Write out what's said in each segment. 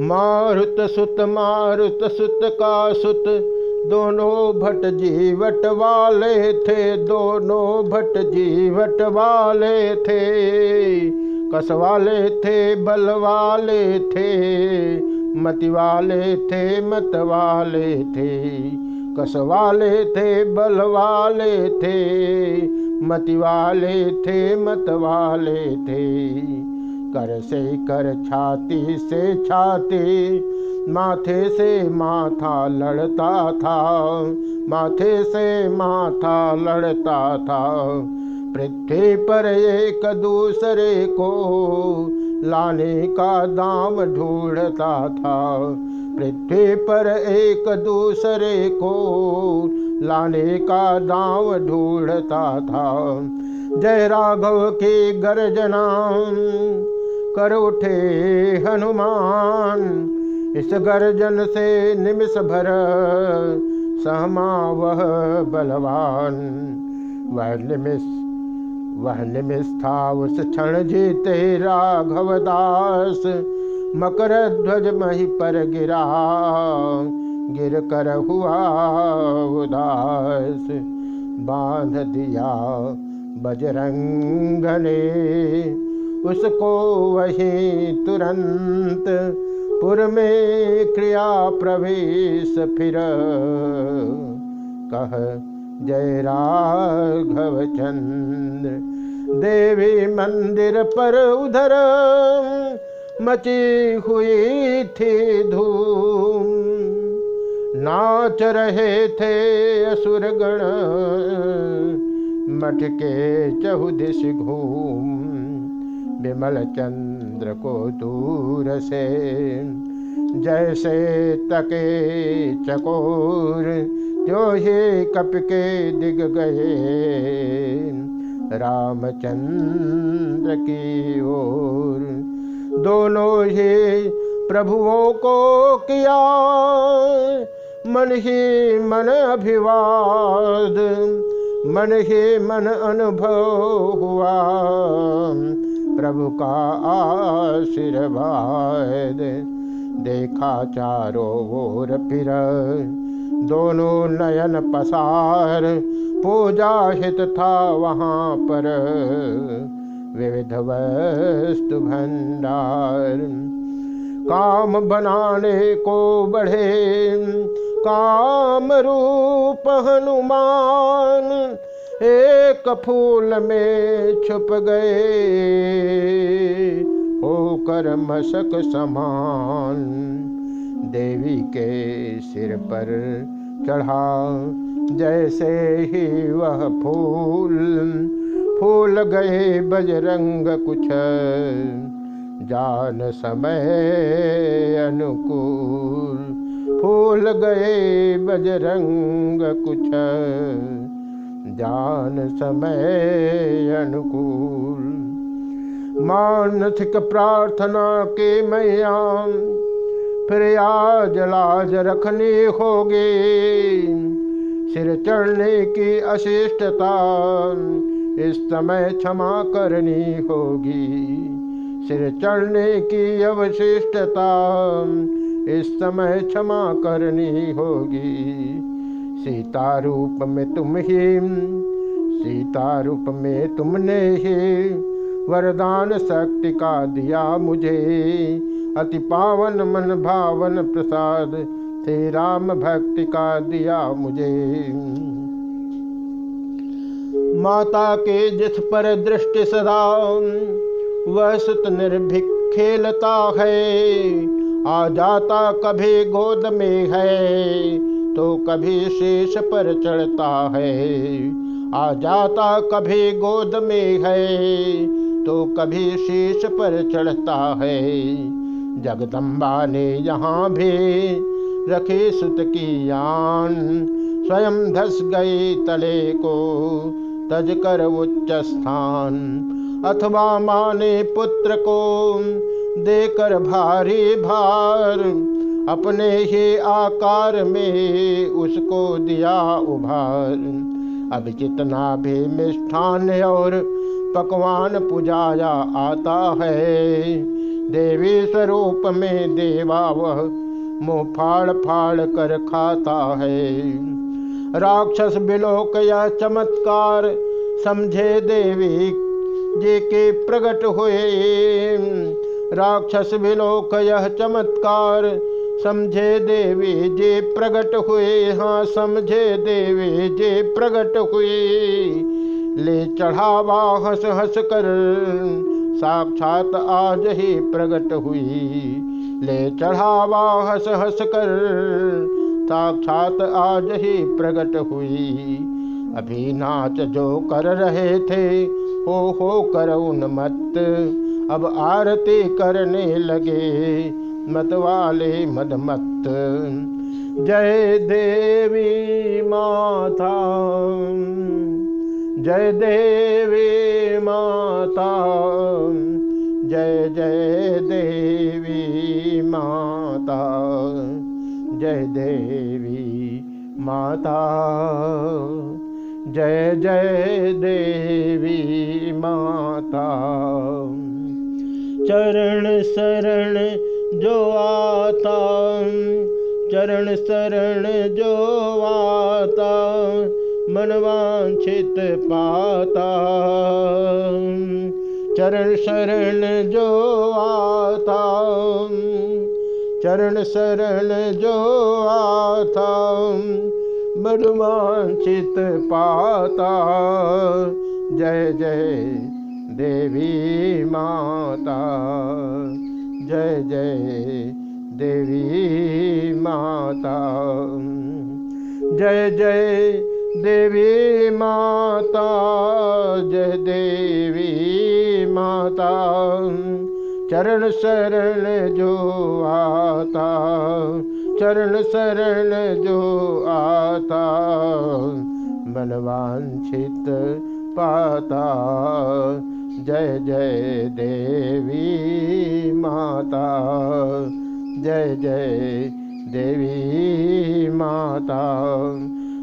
मारुत सुत मारुत सुत, का सुत? दोनों भट जीवट वाले थे, दोनों भट जीवट वाले थे। कस वाले थे, बल वाले थे, मति वाले थे, मत वाले थे। कस वाले थे, बल वाले थे, मति वाले थे, मत वाले थे। कर से कर, छाती से छाती। माथे से माथा लड़ता था, माथे से माथा लड़ता था। पृथ्वी पर एक दूसरे को लाने का दाम ढूंढता था। पृथ्वी पर एक दूसरे को लाने का दाव ढूंढता था। जय राघव की गर्जना कर उठे हनुमान। इस गर्जन से निमिष भर सहमा वह बलवान। वह निमिष वह निमिष था उस क्षण जीते राघव दास। मकर ध्वज मही पर गिरा, गिर कर हुआ उदास। बाँध दिया बजरंग ने उसको वही तुरंत पुर में क्रिया प्रवेश फिर। कह जय राघव चंद्र देवी मंदिर पर उधर मची हुई थी धूम। नाच रहे थे असुर गण मठ के चहुदिश घूम। विमल चंद्र को दूर से जैसे तके चकोर जो ही कप के दिग गए। रामचंद्र की ओर, दोनों ही प्रभुओं को किया। मन ही मन अभिवाद, मन ही मन अनुभव हुआ। प्रभु का आशीर्वाद। देखा चारों ओर फिर। दोनों नयन पसार। पूजा हित था वहाँ पर। विविध वस्तु भंडार। काम बनाने को बढ़े। काम रूप हनुमान। एक फूल में छुप गए होकर मशक समान। देवी के सिर पर चढ़ा, जैसे ही वह फूल फूल गए बजरंग कुछ जान समय अनुकूल। फूल गए बजरंग कुछ जान समय अनुकूल। मानसिक प्रार्थना के मैया फिर आज लाज रखनी होगी। सिर चढ़ने की अशिष्टता, इस समय क्षमा करनी होगी। सिर चढ़ने की अवशिष्टता, इस समय क्षमा करनी होगी। सीता रूप में तुम ही। सीता रूप में तुमने ही। वरदान शक्ति का दिया मुझे। अति पावन मन भावन प्रसाद थे राम भक्ति का दिया मुझे। माता के जिस पर दृष्टि सदा, वह सुत निर्भीक खेलता है। आ जाता कभी गोद में है। तो कभी शेष पर चढ़ता है, आ जाता कभी गोद में है तो कभी शीश पर चढ़ता है। जगदम्बा ने यहाँ भी रखे सुत की यान स्वयं धस गए तले को तज कर उच्च स्थान। अथवा माने पुत्र को देकर भारी भार अपने ही आकार में उसको दिया उभार। अब जितना भी मिष्ठान और पकवान पुजाया आता है, देवी स्वरूप में देवा वह मुँह फाड़ फाड़ कर खाता है। राक्षस बिलोक यह चमत्कार समझे देवी जे के प्रकट हुए। राक्षस बिलोक यह चमत्कार समझे देवी जे प्रकट हुए हाँ समझे देवी जे प्रकट हुए। ले चढ़ावा हंस हंस कर, साक्षात आज ही प्रकट हुई। ले चढ़ावा हंस हंस कर, साक्षात आज ही प्रकट हुई। अभी नाच जो कर रहे थे, हो हो कर उन्मत्त। अब आरती करने लगे मत वाले मदमत जय देवी माता। जय देवी माता। जय जय देवी माता। जय देवी माता। जय जय देवी माता। चरण शरण जो आता चरण शरण जो आता मनवांछित पाता। चरण शरण जो आता चरण शरण जो आता मनवांछित पाता। जय जय देवी माता। जय जय देवी माता। जय जय देवी माता, जय देवी माता। चरण शरण जो आता, चरण शरण जो आता, मनवांछित पाता। जय जय देवी माता, जय जय देवी माता।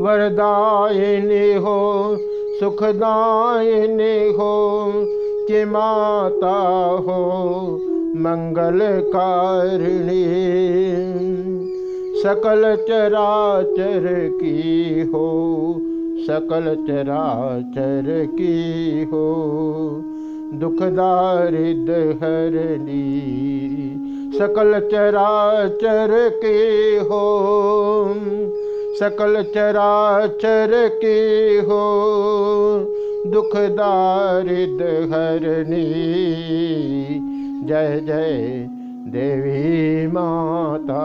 वरदायिनी हो, सुखदायिनी हो, कि माता हो, मंगलकारिणी। सकल चराचर की हो, सकल चराचर की हो दुख दारिद हरणी सकल चराचर के हो सकल चराचर के हो दुख दारिद हरणी जय जय देवी माता,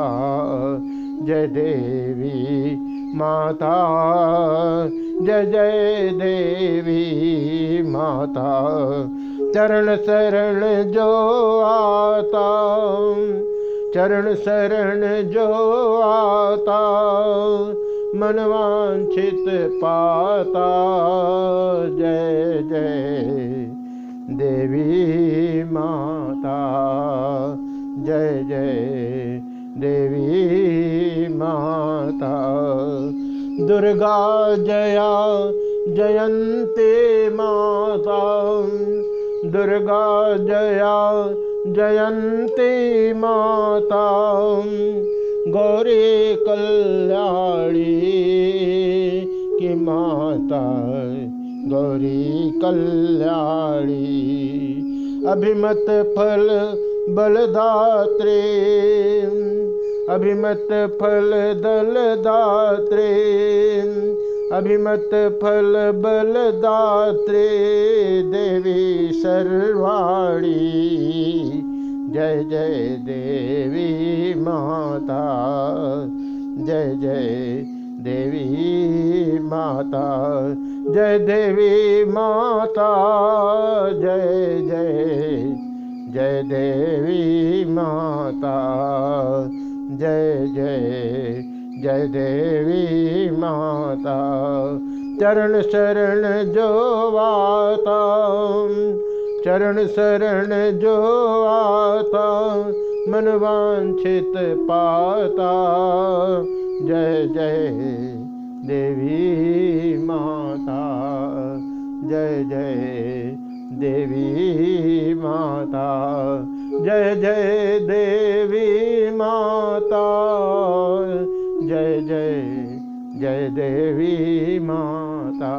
जय देवी माता, जय जय देवी माता। चरण शरण जो आता, चरण शरण जो आता, मनवांछित पाता। जय जय देवी माता, जय जय देवी माता। दुर्गा जया जयन्ते माता दुर्गा जया जयन्ती माता, गौरी कल्याणी, की माता, गौरी कल्याणी। अभिमत फल बलदात्रे, अभिमत फल दल दात्रे अभिमत फल बल दात्रे देवी सर्वाणी। जय जय देवी माता। जय जय देवी माता। जय देवी माता। जय जय जय देवी माता। जय जय जय देवी माता, चरण शरण जो आता चरण शरण जो आता मनवांछित पाता। जय जय देवी माता, जय जय देवी माता। जय जय देवी देवी माता।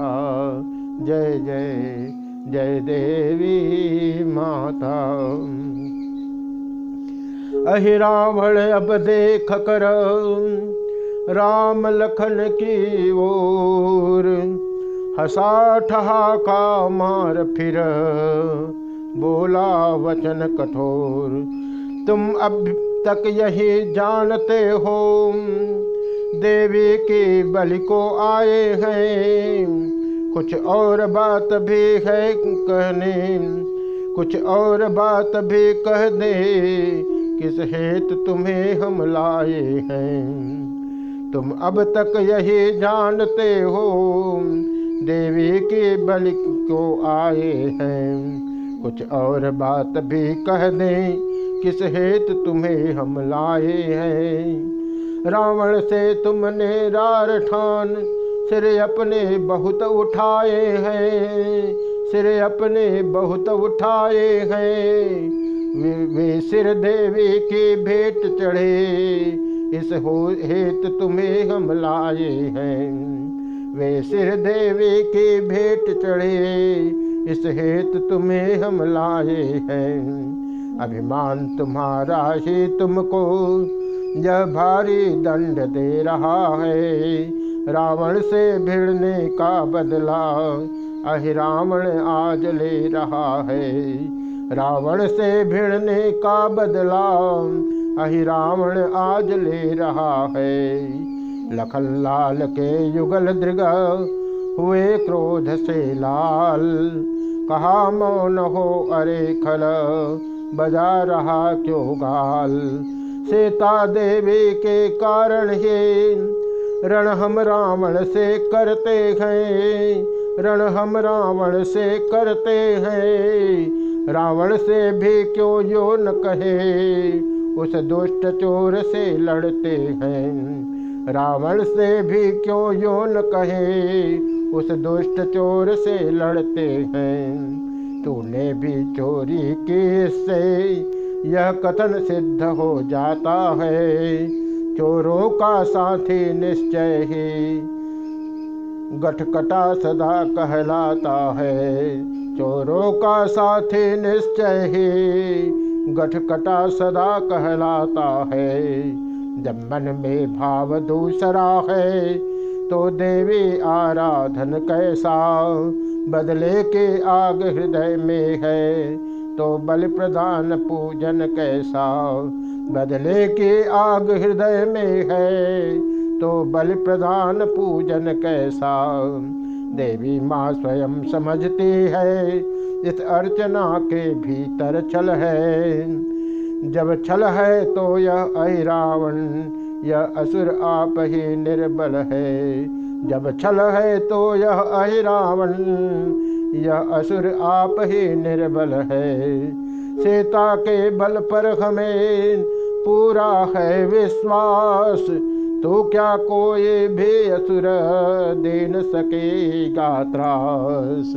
जय जय जय देवी माता। अहि रावण अब देख कर राम लखन की ओर। हसा ठहाका मार फिर बोला वचन कठोर। तुम अब तक यही जानते हो। देवी के बलि को आए हैं। कुछ और बात भी है कहने। कुछ और बात भी कह दे किस हेत तुम्हें हम लाए हैं? तुम अब तक यही जानते हो। देवी के बलि को आए हैं। कुछ और बात भी कह दें किस हेत तुम्हें हम लाए हैं? रावण से तुमने रार ठान सिर अपने बहुत उठाए हैं सिर अपने बहुत उठाए हैं। वे, सिर देवी की भेंट चढ़े इस हो हेत तुम्हें हम लाए हैं। वे सिर देवी की भेंट चढ़े इस हेत तुम्हें हम लाए हैं। अभिमान तुम्हारा ही तुमको यह भारी दंड दे रहा है। रावण से भिड़ने का बदला अहि रावण आज ले रहा है। रावण से भिड़ने का बदला अहि रावण आज ले रहा है। लखन लाल के युगल दृग हुए क्रोध से लाल। कहा मौन हो अरे खल, बजा रहा क्यों गाल? सीता देवी के कारण ही रण हम रावण से करते हैं। रण हम रावण से करते हैं। रावण से भी क्यों यो न कहे? उस दुष्ट चोर से लड़ते हैं। रावण से भी क्यों यो न कहे? उस दुष्ट चोर से लड़ते हैं। तूने भी चोरी की से यह कथन सिद्ध हो जाता है। चोरों का साथी निश्चय ही गठकटा सदा कहलाता है। चोरों का साथी निश्चय ही गठकटा सदा कहलाता है। जब मन में भाव दूसरा है तो देवी आराधन कैसा बदले के आग हृदय में है। तो बल प्रदान पूजन कैसा? बदले की आग हृदय में है तो बल प्रधान पूजन कैसा? देवी माँ स्वयं समझती है, इस अर्चना के भीतर छल है। जब छल है तो यह अरावण यह असुर आप ही निर्बल है। जब छल है तो यह अरावण यह असुर आप ही निर्बल है। सीता के बल पर हमें पूरा है विश्वास। तो क्या कोई भी असुर दे सकेगा त्रास।